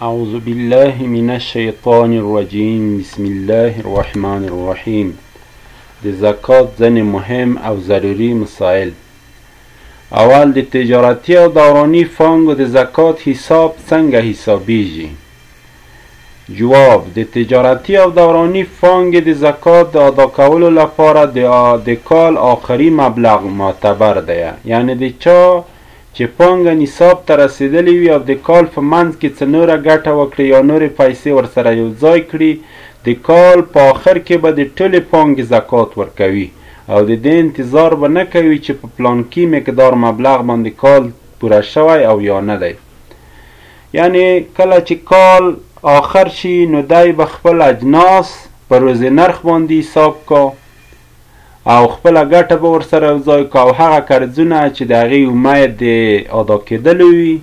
اعوذ بالله من الشیطان الرجیم بسم الله الرحمن الرحیم د زکات ځنې مهم او ضروري مسائل اول د تجارتي او دوراني فانګو د زکات حساب څنګه حسابیږي جواب د تجارتي او دوراني فانګې د زکات د ادا کولو لپاره د د کال آخري مبلغ معتبر دی یعنی د چا چې پانګه نصاب ته رسېدلې وي او د کال په منځ کې څه نوره ګټه وکړي یا نورې پیسې ورسره یو ځای کړي، د کال په آخر کې به د ټولې پانګې زکات ورکوي او د دې انتظار به نه کوي چې په پلانکي مقدار مبلغ باندې کال پوره شوی او یا نه دی. یعنې کله چې کال آخر شي نو دی به خپل اجناس په روزې نرخ باندې حساب کا، او خپله ګټه به ورسره یو ځای کو او هغه قرضونه چې د هغې امید د ادا کېدلو وي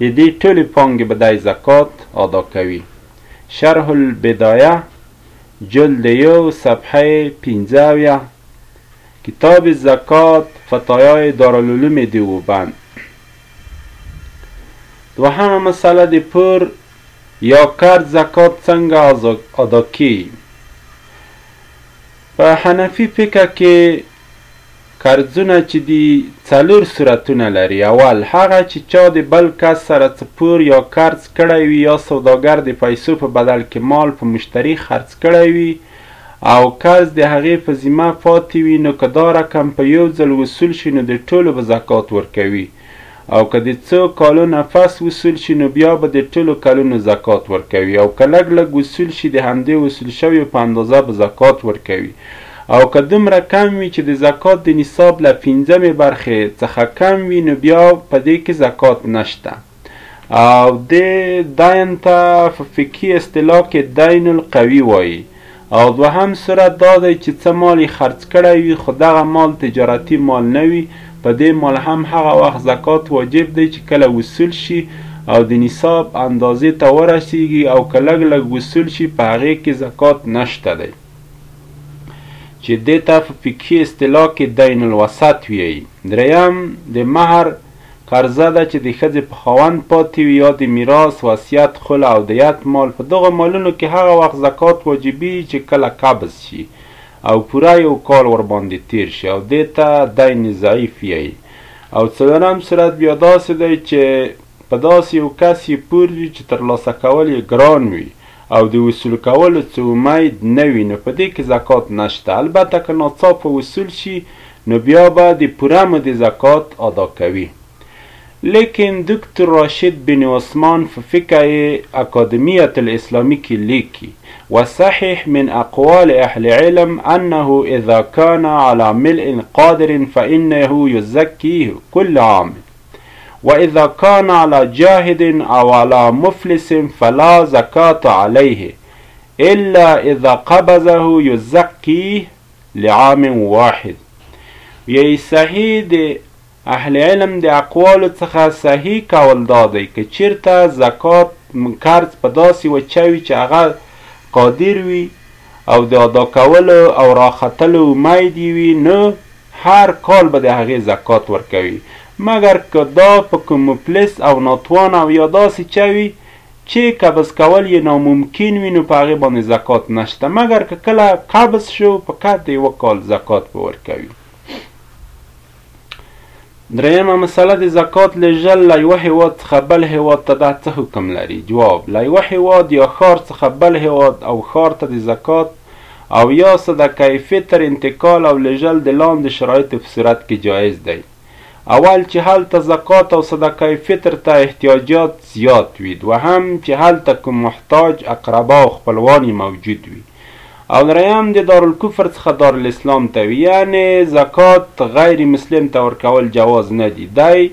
د دې ټولې پانګې به دی زکات ادا کوي شرح البدایه جلد یو صفحه پنځه اویا کتاب زکات فتایای دارالعلوم دیوبند دوهمه مسله د پور یا قرض زکات څنګه ادا کیږي په حنفي فقه کې قرضونه چې دي څلور صورتونه لري، اول هغه چې چا د بل کس سره څه پور یا قرض کړی وي یا سوداګر د پیسو په بدل کې مال په مشتري خرڅ کړی وي او قرض د هغې په ذمه پاتې وي نو که دا رقم په یو ځل وصول شي نو د ټولو به زکات ورکوي. او که د څو کالو نفس وصول شي نو بیا به د ټولو کلونو زکات ورکوي او که لږ لږ وصول شي د همدې وصول شویو په اندازه به زکات ورکوي او که دومره کم وي چې د زکات د نصاب له پنځمې برخې څخه کم وي نو بیا په دې کې زکات نشته او دې دین ته په فقهي اصطلاح کې دین القوي وایي او دوهم صورت دا دی چې څه مال یې خرڅ کړی وي خو دغه مال تجارتي مال نه وي، په دې مال هم هغه وخت زکات واجب دی چې کله وصول شي او د نصاب اندازې ته ورسېږي او که لږ لږ وصول شي په هغې کې زکات نشته دی چې دې ته په فقهي اصطلاح کې دین الوسط ویایي درېیم د مهر قرضه ده چې د ښځې په خاوند پاتې وي یا د میراث، وصیت، خلع او دیت مال، په دغو مالونو کې هغه وخت زکات واجبیږي چې کله قبض شي او پوره یو کال ورباندې تیر شي او دې ته دین ضعیف یی او څلورم صورت بیا داسې دی چې په داسې یو کس یې پور وي چې تر لاسه کول یې ګران وي او د وصول کولو څه امید نه وي نو په دې کې زکات نشته البته که ناڅاپه وصول شي نو بیا به د پوره مو د زکات ادا کوي لكن دكتور رشيد بن عثمان في فكاية أكاديمية الإسلامية ليكي وصحيح من أقوال أهل العلم أنه إذا كان على ملء قادر فإنه يزكيه كل عام وإذا كان على جاهد أو على مفلس فلا زكاة عليه إلا إذا قبضه يزكيه لعام واحد یی صحیح د اهل علم د اقوالو څخه صحیح قول دا دی که چیرته زکات قرض په داسې وچه وي چې هغه قادر وي او د ادا کولو او راختلو امید یې وي نو هر کال به د هغې زکات ورکوي مګر که دا په کوم مفلس او ناتوان او یا داسې چا وي چه قبض کول یی ناممکن وی نو په هغی باندی زکات نشته مګر که کله قبض شو فقط د یوه کال زکات په ورکوی دریمه مسله د زکات لیږل له یوه هیواد څخه بل هیواد ته دا څه حکم لري جواب له یوه هیواد یا ښار څخه بل هیواد او ښار ته د زکات او یا صدقه فطر انتقال او لیږل د لاندې شرایطو په صورت کې جایز دی اول چې هلته زکات او صدقه فطر ته احتیاجات زیات وي دوهم چې هلته کوم محتاج اقربا او خپلوان یې موجود وي او دریم د دارالکفر څخه دارالاسلام ته وي یعنې زکات غیر مسلم ته ورکول جواز نه دي دی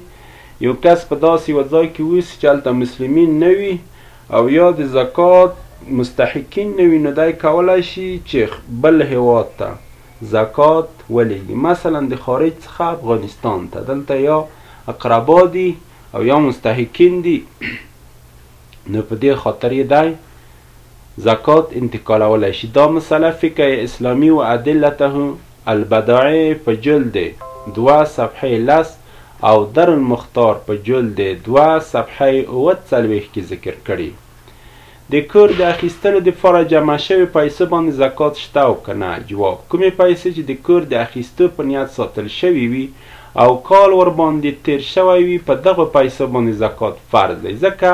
یو کس په داسې یوه ځای کې اوسي چې هلته مسلمین نه وي او یا د زکات مستحقین نه وي نو دی کولی شي چې بل هېواد ته زکات وليږي مثلا د خارج څخه افغانستان ته دلته يا اقربا دي او يا مستحقين دي نو په دې خاطر يې دی زکات انتقالولای شي دا مسله فقه اسلامي و ادلته البداعي په جلد دوه صفحه لس او در المختار په جلد دوه صفحه اووه څلوېښت کې ذکر کړي د کور د اخیستلو د فاره جمع شوې پیسو باندې زکات شته او که نه؟ جواب، کومې پیسې چې د کور د اخیستو په نیت ساتل شوې وي او کال ورباندې تیر شوی وي په دغو پیسو باندې زکات فرض دی ځکه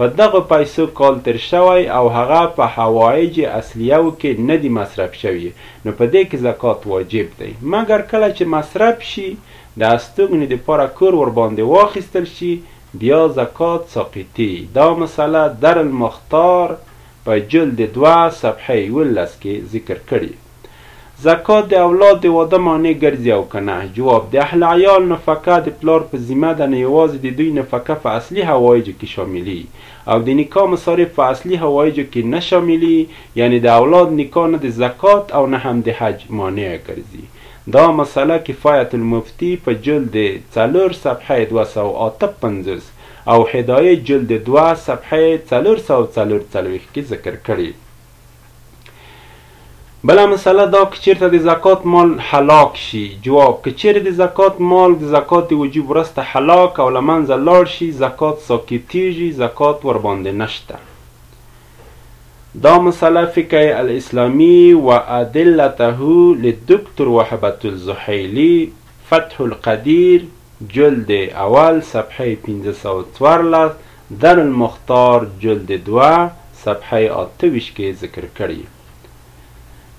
په دغو پیسو کال تیر شوی او هغه په حوایج اصلیه و کې نه دي مصرف شوې نو په دې کې زکات واجب دی مګر کله چې مصرف شي د استوګنې د فاره کور ورباندې واخیستل شي بیا زکات ساقطي دا مسئله در المختار په جلد دوه صفحه یوولس کې ذکر کړي زکات د اولاد د واده مانع ګرځي او که نه؟ جواب، د اهل عیال نفقه د پلار په ذمه ده نو یوازې د دوی نفقه په اصلي حوایجو کې شاملي او د نکاح مصارف په اصلي حوایجو کې نه شاملي یعنې د اولاد نکاح نه د زکات او نه هم د حج مانع ګرځي دا مساله کفایت المفتی په جلد څلور صفحه دوه سوه او اته پنځوس او هدایه جلد دوه صفحه څلور سوه او څلور څلوېښت کې ذکر کړې. بله مساله دا که چېرته د زکات مال هلاک شي. جواب، که چېرې د زکات مال د زکات وجوب وروسته هلاک او له منځه لاړ شي، زکات ساقطېږي، زکات ورباندې نشته. دا مسله فقه الاسلامی و ادلته لدکتر وهبة الزحیلی، فتح القدیر، جلد اول، صفحه پنځه سوه او څوارلس، درالمختار، جلد دوه، صفحه اته ویشت، کې ذکر کړې.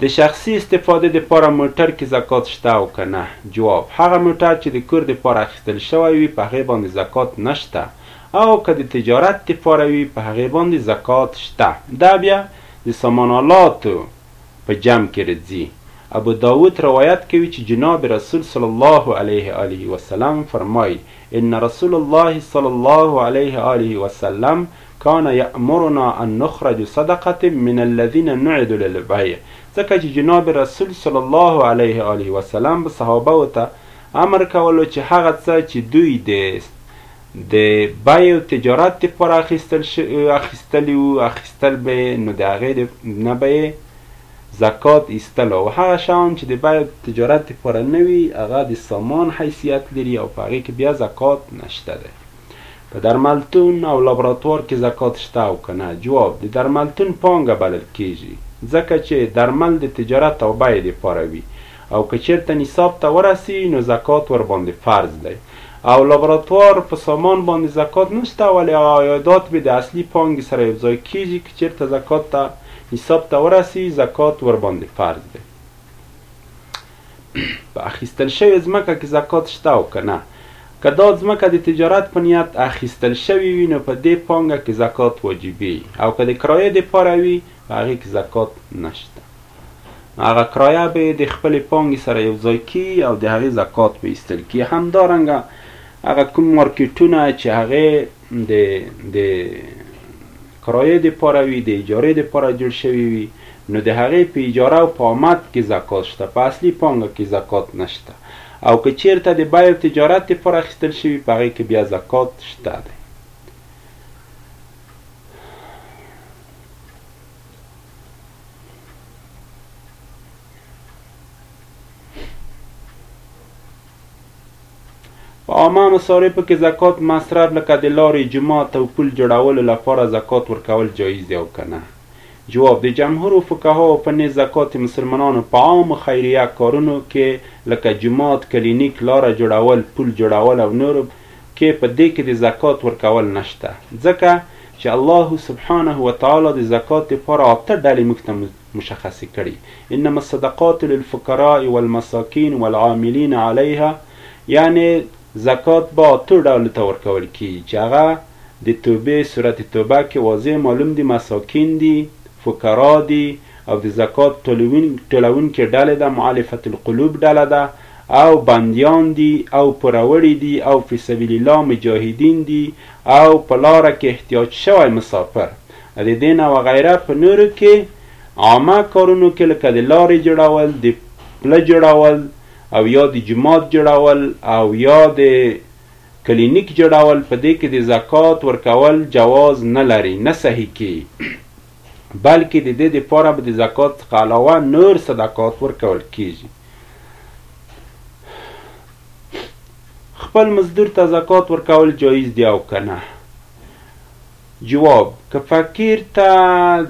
د شخصي استفادې دپاره موټر کې زکات شته او که نه؟ جواب، هغه موټر چې د کور دپاره اخیستل شوی وي په هغې باندې زکات نشته او که د تجارت دپاره وي په هغې باندې زکات شته. دا بیا د سامان آلاتو په جمع کې رځي. ابوداود روایت کوي چې جناب رسول صلی الله علیه آله وسلم فرمائی، ان رسول الله صلی الله علیه آله وسلم، کان یأمرنا ان نخرج صدقة من الذین نعد للبیع، ځکه چې جناب رسول صلی الله علیه آله وسلم به صحابوو ته امر کولو چې هغه څه چې دوی د د بیع او تجارت دپاره اخیستل اخیستلي وو اخیستل به یې نو د هغې نه به یې زکات ایستل او هغه شیان چې د بیع او تجارت دپاره نه وي هغه د سامان حیثیت لري او په هغې کې بیا زکات نشته دی. په درملتون او لابراتوار کې زکات شته او که نه؟ جواب، د درملتون پانګه بلل کېږي، ځکه چې درمل د تجارت او بیې لپاره وي او که چېرته نصاب ته ورسي نو زکات ورباندې فرض دی او لابراتوار په سامان باندې زکات نشته ولې عایدات بې د اصلي پانګې سره یو ځای کېږي که چېرته زکات ته نصاب ته ورسي زکات ورباندې فرض دی. په اخیستل شوې ځمکه کې زکات شته او که نه؟ که دا ځمکه د تجارت په نیت اخیستل شوې وي نو په دې پانګه کې زکات واجبي او که د کرایې دپاره وي په هغې کې زکات نشته نو هغه کرایه به یې د خپلې پانګې سره یو ځای کي او د هغې زکات به ایستل کي همدارنګه هغه کوم مارکیټونه چې هغې د د کرایې د پاره وي د اجارې د پاره جوړ شوی وي نو د هغې په اجاره او په آمد کې زکات شته په اصلي پانګه کې زکات نشته او که چیرته د بیع او تجارت د پاره اخیستل شوی په هغې کې بیا زکات شته دی په عامه مصارفو کې زکات مصرف لکه د لارې، جومات او پول جوړولو لپاره زکات ورکول جایز دي او که نه؟ جواب، د جمهورو فقهاوو په نزد زکات د مسلمانانو په عامو خیریه کارونو کې لکه جومات، کلینیک، لاره جوړول، پول جوړول او نورو کې په دې کې د زکات ورکول نشته ځکه چې الله سبحانه وتعالی د زکات لپاره اته ډلې موږ ته مشخصې کړي، انما الصدقات للفقراء والمساکین والعاملین علیها، یعنې زکات به اتو ډولو ته ورکول کېږي چې هغه د توبې سورت توبه کې واضح معلوم دي، مساکین دي، فقراء دي او د زکات ټولوونکې ډلې ده، مؤلفة القلوب ډله ده او بندیان دي او پوروړي دي او فی سبیل الله مجاهدین دي او په لاره کې احتیاج شوی مسافر. د دې نه وغیره په نورو کې عامه کارونو کې لکه د لارې جوړول، د پله جوړول او یا د جومات جوړول او یا د کلینیک جوړول په دې کې د زکات ورکول جواز نه لري، نه صحیح کېږي، بلکې د دې دپاره به د زکات څخه علاوه نور صدقات ورکول کېږي. خپل مزدور ته زکات ورکول جایز دي او که نه؟ جواب، که فقیر ته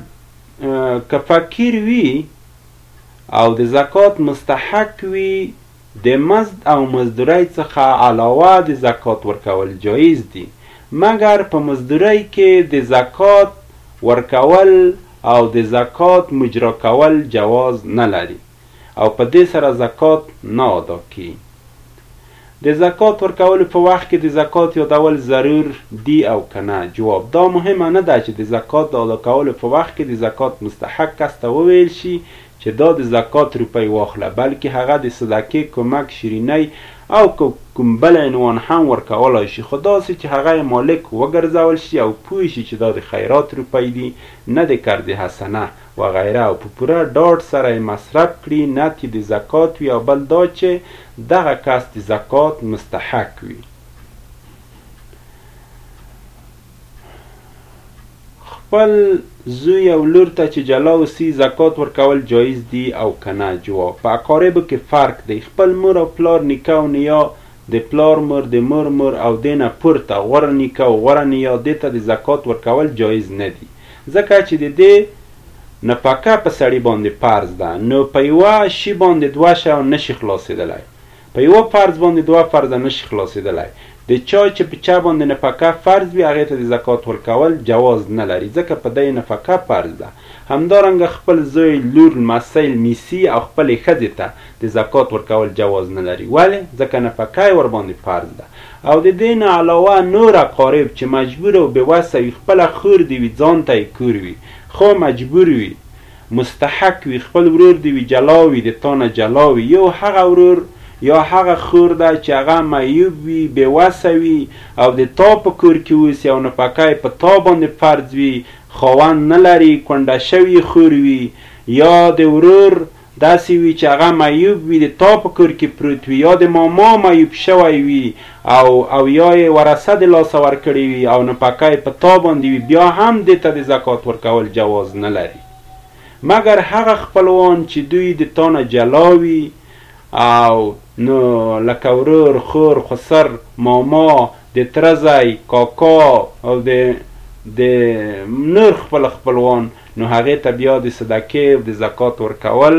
که فقیر وي او د زکات مستحق وي د مزد او مزدورۍ څخه علاوه د زکات ورکول جایز دي مګر په مزدورۍ کې د زکات ورکول او د زکات مجرا کول جواز نه لري. او په دې سره زکات نه ادا کي. د زکات ورکولو په وخت کي د زکات يادول ضرور دي او که نه؟ جواب، دا مهمه نه ده چي د زکات د ادا کولو په وخت کي د زکات مستحق کس ته وويل شي چي دا د زکات روپۍ واخله بلکي هغه د صدقې، کمک، شيرينۍ او که کوم بل عنوان هم ورکولای شي خو داسي چي هغه يې مالک وګرځول شي او پوه شي چي دا د خيرات روپۍ دي نه د قرض حسنه وغیره او په پوره ډاډ سره یې مصرف کړي نه تي د زکات وي او بل دا چې دغه کس د زکات مستحق وي. خپل زوی او لور ته چې جلا اوسي زکات ورکول جایز دي او که نه؟ جواب، په اقاربو کې فرق دی، خپل مور او پلار، نیکه او نیا، د پلار مور، د مور مور او دې نه پورته غوره نیکه او غوره نیا دې ته د زکات ورکول جایز نه دي ځکه چې د دې نفقه په سړي باندې فرض ده نو په یوه شي باندې دوه شیان نه شي خلاصیدلای په یوه فرض باندې دوه فرضه نه شي خلاصیدلای د چا چې په چا باندې نفقه فرض وي هغې ته د زکات ورکول جواز نه لري ځکه په ده یې نفقه فرض ده. همدارنګه خپل زوی، لور، لمسی، لميسي او خپلې ښځې ته د زکات ورکول جواز نه لري، ولې؟ ځکه نفقه يې ورباندې فرض ده او د دې نه علاوه نور اقارب چې مجبور او بې وسه وي، خپله خور دې وي، ځان ته يې کور وي، خو مجبور وي، مستحق وي، خپل ورور دې وي، جلا وي، د تا نه جلا وي، يو هغه ورور يا هغه خور ده چې هغه معيوب وي، بې وسه وي او د تا په کور کې اوسي او نفقه يې په تا باندې فرض وي، خاوند نه لري، کونډه شوي خور وي يا د ورور داسې وي چې هغه معيوب وي، د تا په کور کې پروت وي يا د ماما معيوب شوی وي او او يا يې ورثه د لاسه ورکړې وي او نفقه يې په تا باندې وي، بيا هم دې ته د زکات ورکول جواز نه لري مګر هغه خپلوان چې دوی د تا نه جلا وي او نو لکه ورور، خور، خسر، ماما، د تره ځای، کاکا او د د نور خپل خپلوان نو هغې ته بیا د صدقې او د زکات ورکول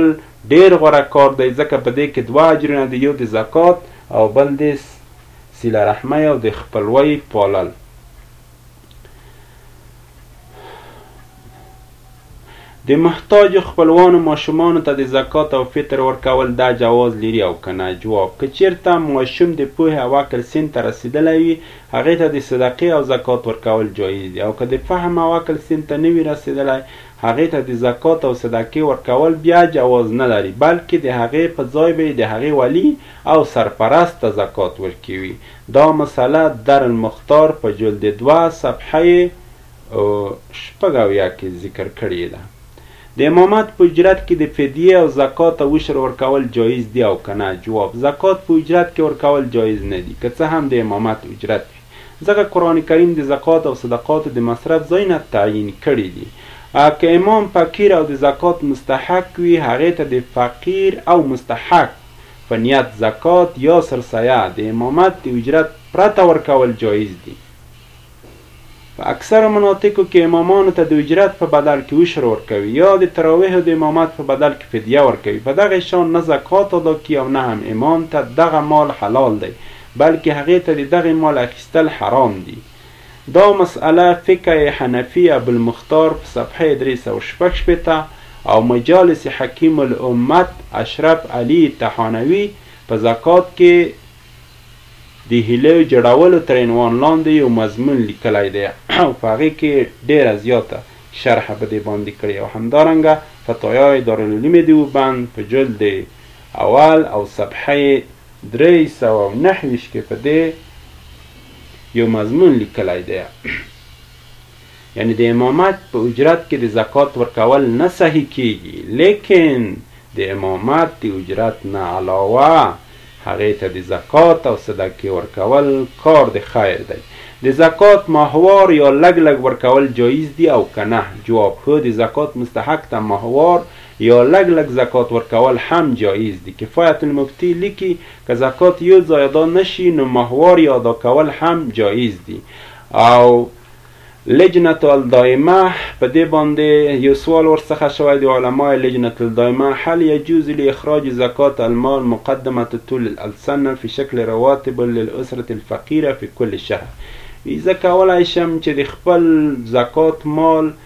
ډېر غوره کار دی ځکه په دې کې دوه اجرونه دي یو د زکات او بل د صله رحمۍ او د خپلوۍ پالل. د محتاجو خپلوانو ماشومانو ته د زکات او فطر ورکول دا جواز لري او کنه جواب که چیرته ماشوم د پوه او عقل سن ته رسیدلی وي هغه ته د صدقې او زکات ورکول جایز دي او که د فهم او عقل سن ته نه وي رسیدلی هغه ته د زکات او صدقې ورکول بیا جواز نه لري بلکې د هغه په ځای به د هغه ولی او سرپرست ته زکات ورکوي دا مسئله درن مختار په جلد دوه صفحه او شپږ اویا کې ذکر کړې ده. د امامت په اجرت کې د فدیې او زکات او عشر ورکول جایز دي او که نه؟ جواب، زکات په اجرت کې ورکول جایز نه دي که څه هم د امامت اجرت وي. ځکه قرآن کریم د زکات او صدقاتو د مصرف ځایونه تعیین کړي دي. که امام فقیر او د زکات مستحق وي هغې ته د فقیر او مستحق، په نیت زکات یا سرسایه د امامت د اجرت پرته ورکول جایز دي. په اکثرو مناطقو کې امامانو ته د اجرت په بدل کې عشر ورکوي یا د تراویحو د امامت په بدل کې فدیه ورکوي، په دغه شان نه زکات ادا کیږي او نه هم امام ته دغه مال حلال دی، بلکې هغې ته د دغه مال اخیستل حرام دي. دا مسئله فقه حنفی ابوالمختار په صفحه درې سوه او شپږ شپېته او مجالس حکیم الامت اشرف علی تهانوی په زکات کې د هیلیو جوړولو تر عنوان لاندې یو مضمون لیکلی دی او په هغې کې ډېره زیاته شرح په دې باندې کړې او همدارنګه فتایای دارالعلوم دیوبند په جلد اول او صفحه درې سوه او نهه ویشت کې په دې یو مضمون لیکلی دی یعنی د امامت په اجرت کې د زکات ورکول نه صحیح کیږي لیکن د امامت د اجرت نه علاوه هغې ته د زکات او صدقې ورکول کار د خیر دی د زکات ماهوار یا لګ لګ ورکول جایز دي او کنه جواب هو د زکات مستحق ته ماهوار یا لږ لږ زکات ورکول هم جایز دي. کفایة المفتي لیکي، که زکات یو ځای ادا نه شي نو ماهوار یې ادا کول هم جایز دي او لجنة الدائمة په دې باندې یو سوال ورڅخه شوی د علماء لجنة الدائمة، هل یجوز لي اخراج زکات المال مقدمة طول السنة في شکل رواتب للأسرة الفقیرة في کل شهر؟ وي زه کولای شم چې د خپل زکات مال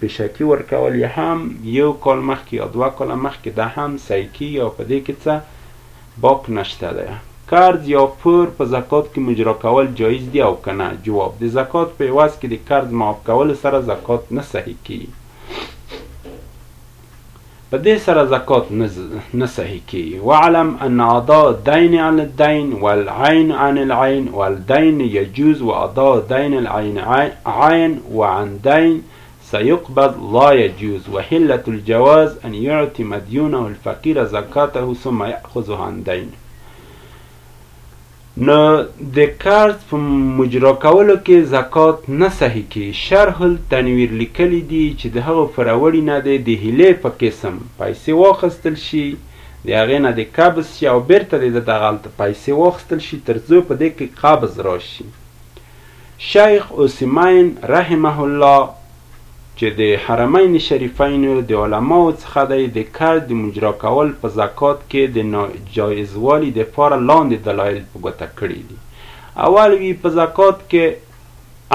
پیشکی ورکول یې هم یو کال مخکې یا دوه کاله مخکې ده هم صحیح کیږي او په دې کې څه باک نشته ده قرض یا پور په زکات کې مجرا کول جایز دي او که نه جواب د زکات په عوض کې د قرض معاف کولو سره زکات نه صحیح کیږي په دې سره زکات نه صحیح کی وعلم ان اعضاء الدين عن الدين والعين عن العين والدين يجوز واعضاء دين العين عين وعن دين سيقبض لا يجوز وحلة الجواز أن يعطي مديونه الفقير زكاته ثم يأخذها عن دينه نو د قرض په مجرا کولو کې زکات نه صحیح کي شرح التنویر لیکلي دي چې د هغه فروړي نه دې د هیلې په قسم پیسې واخستل شي د هغې نه دې قبض شي او بیرته دې ددغلته پیسې واخستل شي تر څو په دې کې قبض راشي. شیخ عثیمین رحمه الله چې د حرمین شریفینو د علماو څخه دی د قرض د مجرا کول په زکات کې د ناجایزوالي دپاره لاندې دلایل په ګوته کړي دي اول وي په زکات کې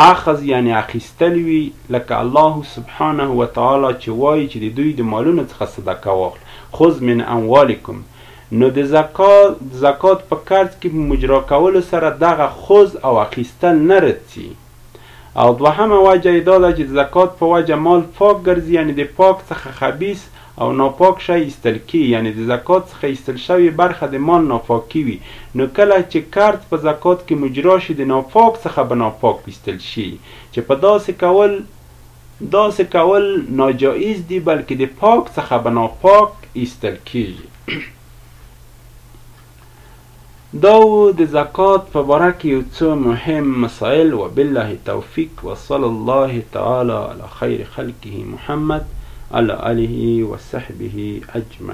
اخذ یعنی اخیستل وي لکه الله سبحانه وتعالی چې وایي چې د دوی د مالونو څخه صدقه واخله خذ من اموالکم نو د زکا، زکات، په قرض کې په مجرا کولو سره دغه خوذ او اخیستل نه رڅي او دوهمه وجه یې دا ده چې د زکات په وجه مال فاک ګرځي یعنې د پاک څخه خبیث او ناپاک شی ایستل کیې یعنې د زکات څخه ایستل شوې برخه د مال ناپاکي وي نو کله چې قرض په زکات کې مجرا شي د ناپاک څخه به ناپاک ویستل شي چې په داسې کول داسې کول ناجائز دي بلکې د پاک څخه به ناپاک ایستل کیږي. دا وو د زکات په باره کې یو څو مهم مسائل وبالله توفیق وصلی الله تعالی علی خیر خلقه محمد علی آله وصحبه اجمعین.